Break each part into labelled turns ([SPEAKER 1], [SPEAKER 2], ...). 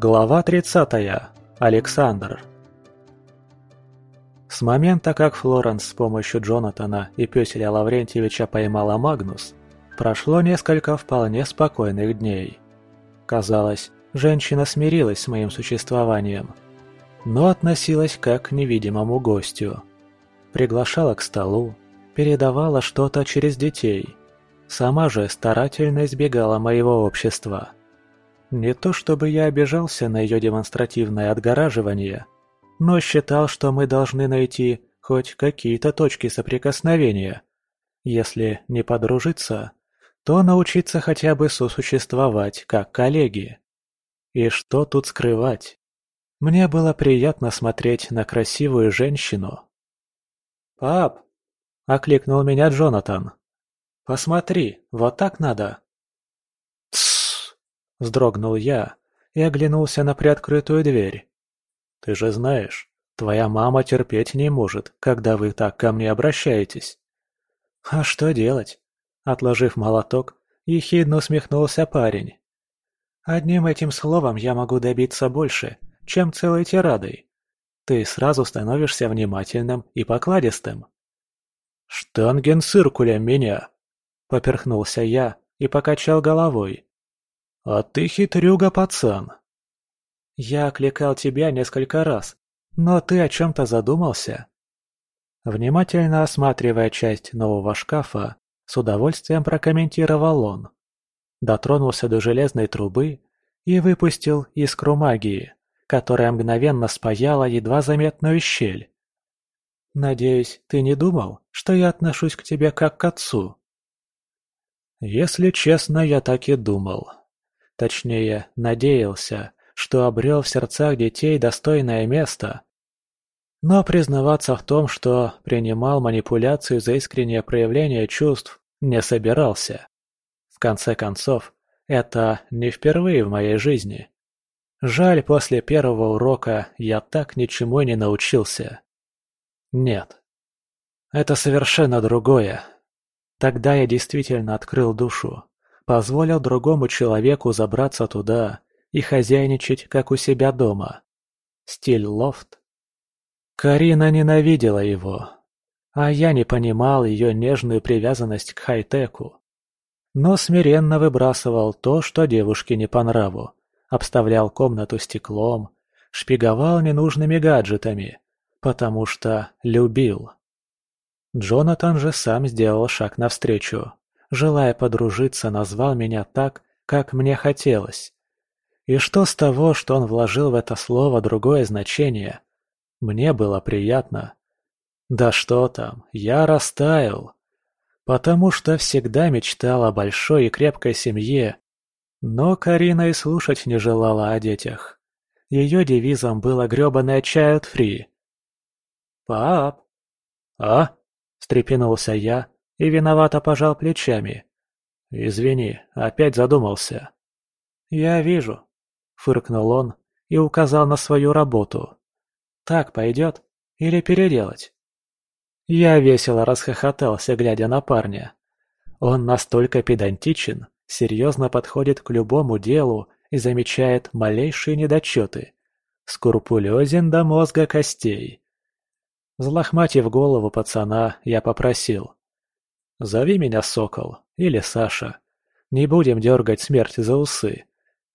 [SPEAKER 1] Глава 30. Александр. С момента, как Флоренс с помощью Джонатана и Пёселя Лаврентьевича поймала Магнус, прошло несколько вполне спокойных дней. Казалось, женщина смирилась с моим существованием, но относилась как к невидимому гостю. Приглашала к столу, передавала что-то через детей. Сама же старательно избегала моего общества – не то чтобы я обижался на ее демонстративное отгораживание, но считал, что мы должны найти хоть какие-то точки соприкосновения. Если не подружиться, то научиться хотя бы сосуществовать как коллеги. И что тут скрывать? Мне было приятно смотреть на красивую женщину. «Пап!» – окликнул меня Джонатан. «Посмотри, вот так надо!» Вздрогнул я и оглянулся на приоткрытую дверь. «Ты же знаешь, твоя мама терпеть не может, когда вы так ко мне обращаетесь». «А что делать?» Отложив молоток, ехидно усмехнулся парень. «Одним этим словом я могу добиться больше, чем целой тирадой. Ты сразу становишься внимательным и покладистым».
[SPEAKER 2] «Штангенциркулем меня!» — поперхнулся я и покачал головой. «А ты хитрюга, пацан!»
[SPEAKER 1] «Я окликал тебя несколько раз, но ты о чем-то задумался?» Внимательно осматривая часть нового шкафа, с удовольствием прокомментировал он. Дотронулся до железной трубы и выпустил искру магии, которая мгновенно спаяла едва заметную щель. «Надеюсь, ты не думал, что я отношусь к тебе как к отцу?»
[SPEAKER 2] «Если честно, я так и думал», Точнее, надеялся, что обрел в сердцах детей достойное место. Но признаваться в том, что принимал манипуляцию за искреннее проявление чувств, не собирался. В конце концов, это не впервые в моей жизни. Жаль, после первого урока я так ничему не научился. Нет. Это совершенно другое. Тогда я действительно открыл душу позволил другому человеку забраться туда и хозяйничать, как у себя дома. Стиль лофт. Карина ненавидела его, а я не понимал ее нежную привязанность к хай-теку. Но смиренно выбрасывал то, что девушке не по нраву, обставлял комнату стеклом, шпиговал ненужными гаджетами, потому что любил. Джонатан же сам сделал шаг навстречу желая подружиться, назвал меня так, как мне хотелось. И что с того, что он вложил в это слово другое значение? Мне было приятно. Да что там, я растаял. Потому что всегда мечтал о большой и крепкой семье. Но Карина и слушать не желала о детях. Ее девизом было грёбаное child free. «Пап!» «А?» – встрепенулся я, и виновато пожал плечами. «Извини, опять задумался». «Я вижу», — фыркнул он и указал на свою работу. «Так пойдет? Или переделать?» Я весело расхохотался, глядя на парня. Он настолько педантичен, серьезно подходит к любому делу и замечает малейшие недочеты. Скрупулезен до мозга костей. Взлохматив голову пацана, я попросил. Зови меня Сокол или Саша. Не будем дергать смерть за усы.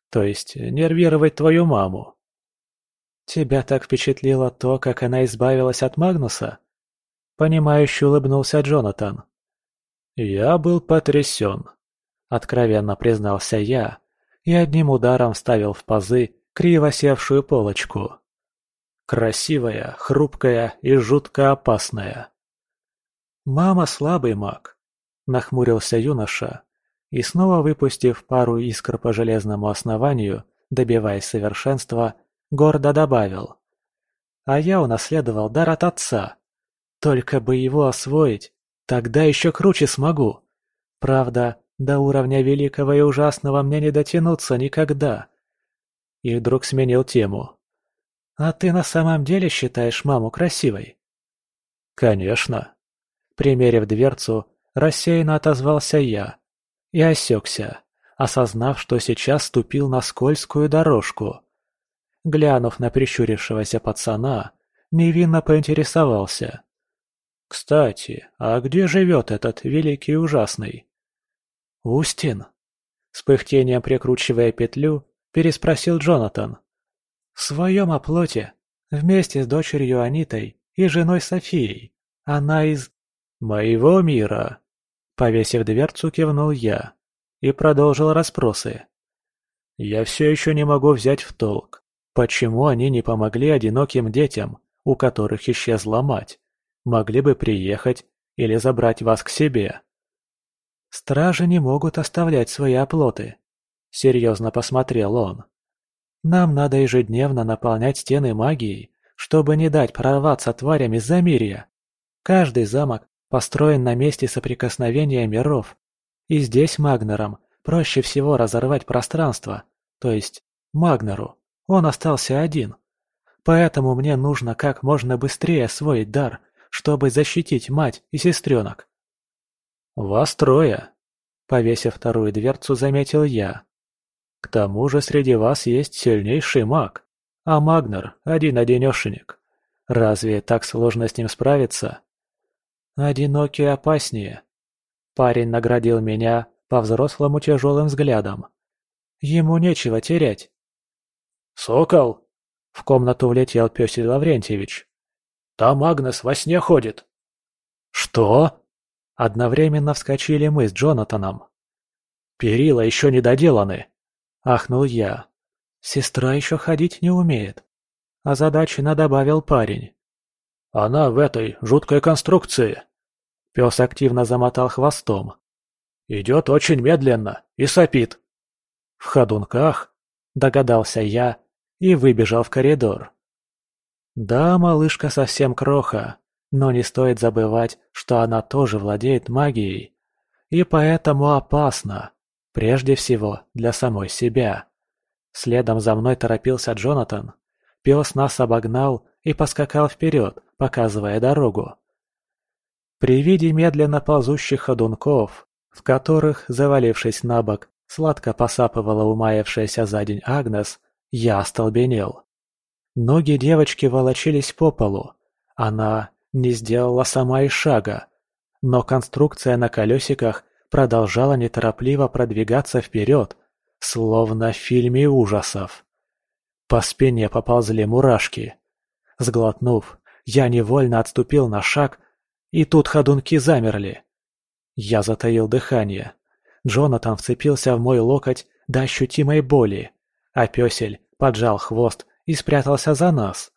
[SPEAKER 2] То есть нервировать твою маму. Тебя так впечатлило то, как она избавилась от Магнуса? Понимающе улыбнулся Джонатан. Я был потрясен. Откровенно признался я и одним ударом вставил в пазы криво севшую полочку. Красивая, хрупкая и жутко опасная. Мама слабый маг, Нахмурился юноша и, снова выпустив пару искр по железному основанию, добиваясь совершенства, гордо добавил. «А я унаследовал дар от отца. Только бы его освоить, тогда еще круче смогу. Правда, до уровня великого и ужасного мне не дотянуться никогда». И вдруг сменил тему. «А ты на самом деле считаешь маму красивой?» «Конечно». Примерив дверцу, Рассеянно отозвался я и осекся, осознав, что сейчас ступил на скользкую дорожку.
[SPEAKER 1] глянув на прищурившегося пацана, невинно поинтересовался. «Кстати, а где живет этот великий ужасный?» «Устин?» С пыхтением прикручивая петлю, переспросил Джонатан. «В своем оплоте, вместе с дочерью Анитой и женой Софией. Она из...» «Моего мира!» Повесив дверцу, кивнул я и продолжил расспросы. «Я все еще не могу взять в толк, почему они не помогли одиноким детям, у которых исчезла мать? Могли бы приехать или забрать вас к себе?» «Стражи не могут оставлять свои оплоты», — серьезно посмотрел он. «Нам надо ежедневно наполнять стены магией, чтобы не дать прорваться тварям из Замирья. Каждый замок построен на месте соприкосновения миров, и здесь Магнерам проще всего разорвать пространство, то есть Магнеру. Он остался один. Поэтому мне нужно как можно быстрее освоить дар, чтобы защитить мать и сестренок. «Вас трое», — повесив вторую дверцу, заметил я. «К тому же среди вас есть сильнейший маг, а Магнер — один-одинешенек. Разве так сложно с ним справиться?» «Одинокий опаснее». Парень наградил меня по-взрослому тяжелым взглядом. Ему нечего терять. «Сокол!» — в комнату влетел Пёсель Лаврентьевич. «Там Агнес во сне ходит». «Что?» Одновременно вскочили мы с Джонатаном. «Перила еще не доделаны!» — ахнул я. «Сестра еще ходить не умеет», — озадаченно добавил парень. «Она в этой жуткой конструкции!» Пес активно замотал хвостом. «Идет очень медленно и сопит». «В ходунках?» — догадался я и выбежал в коридор. Да, малышка совсем кроха, но не стоит забывать, что она тоже владеет магией. И поэтому опасна. Прежде всего, для самой себя. Следом за мной торопился Джонатан. Пес нас обогнал и поскакал вперед, показывая дорогу. При виде медленно ползущих ходунков, в которых, завалившись на бок, сладко посапывала умаявшаяся за день Агнес, я остолбенел. Ноги девочки волочились по полу. Она не сделала сама и шага. Но конструкция на колесиках продолжала неторопливо продвигаться вперед, словно в фильме ужасов. По спине поползли мурашки. Сглотнув, я невольно отступил на шаг, и тут ходунки замерли. Я затаил дыхание. Джонатан вцепился в мой локоть до ощутимой боли, а пёсель поджал хвост и спрятался за нас.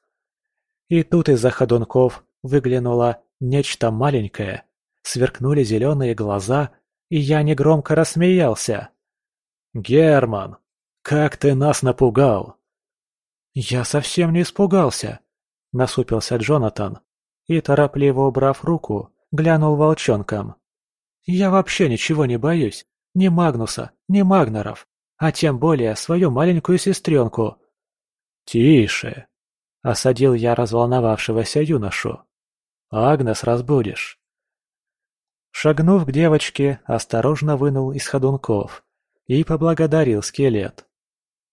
[SPEAKER 1] И тут из-за ходунков выглянуло нечто маленькое, сверкнули зеленые глаза, и я негромко рассмеялся. «Герман, как ты нас напугал!» «Я совсем не испугался», — насупился Джонатан и, торопливо убрав руку, глянул волчонком. «Я вообще ничего не боюсь, ни Магнуса, ни Магнеров, а тем более свою маленькую сестренку». «Тише!» — осадил я разволновавшегося юношу. Агнес разбудишь. Шагнув к девочке, осторожно вынул из ходунков и поблагодарил скелет.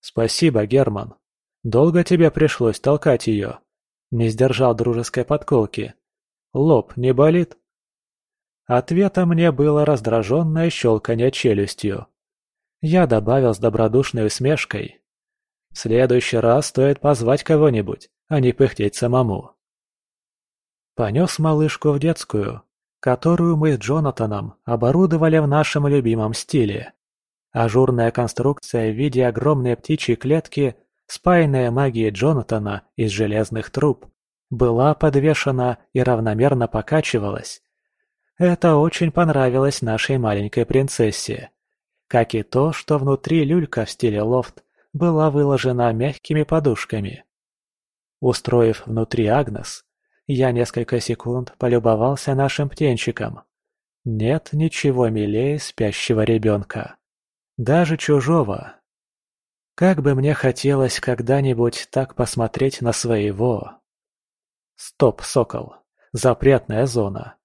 [SPEAKER 1] «Спасибо, Герман. Долго тебе пришлось толкать ее?» Не сдержал дружеской подколки. «Лоб не болит?» Ответом мне было раздраженное щелканье челюстью. Я добавил с добродушной усмешкой. «В следующий раз стоит позвать кого-нибудь, а не пыхтеть самому». Понес малышку в детскую, которую мы с Джонатаном оборудовали в нашем любимом стиле. Ажурная конструкция в виде огромной птичьей клетки, спаянная магией Джонатана из железных труб, была подвешена и равномерно покачивалась. Это очень понравилось нашей маленькой принцессе. Как и то, что внутри люлька в стиле лофт была выложена мягкими подушками. Устроив внутри Агнес, я несколько секунд полюбовался нашим птенчиком. Нет ничего милее спящего ребенка. Даже чужого. Как бы мне хотелось когда-нибудь так посмотреть на своего. Стоп, сокол. Запретная зона.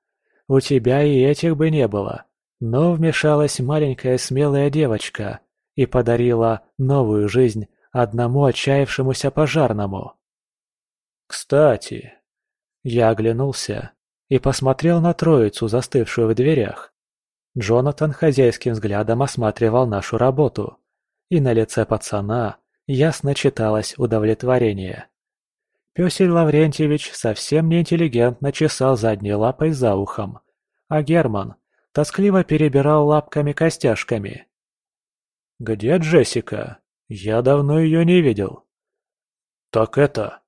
[SPEAKER 1] У тебя и этих бы не было. Но вмешалась маленькая смелая девочка и подарила новую жизнь одному отчаявшемуся пожарному.
[SPEAKER 2] «Кстати...» Я оглянулся и посмотрел на троицу, застывшую в дверях. Джонатан хозяйским взглядом осматривал нашу работу, и на лице пацана ясно читалось удовлетворение. Пёсель Лаврентьевич совсем неинтеллигентно чесал задней лапой за ухом, а Герман тоскливо перебирал лапками-костяшками. «Где Джессика? Я давно ее не видел». «Так это...»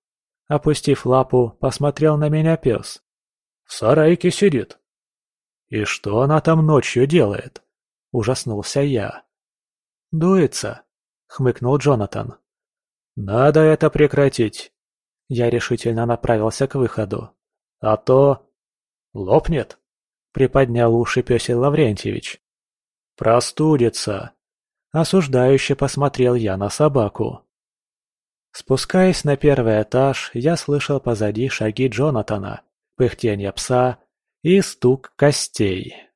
[SPEAKER 2] Опустив лапу, посмотрел на меня пес. «В сарайке сидит». «И что она там ночью делает?» Ужаснулся я. «Дуется», — хмыкнул Джонатан. «Надо это прекратить». Я решительно направился к выходу. «А то...» «Лопнет?» — приподнял уши пёсель Лаврентьевич. «Простудится!» — осуждающе посмотрел я на собаку. Спускаясь на первый этаж, я слышал позади шаги Джонатана, пыхтение пса и стук костей.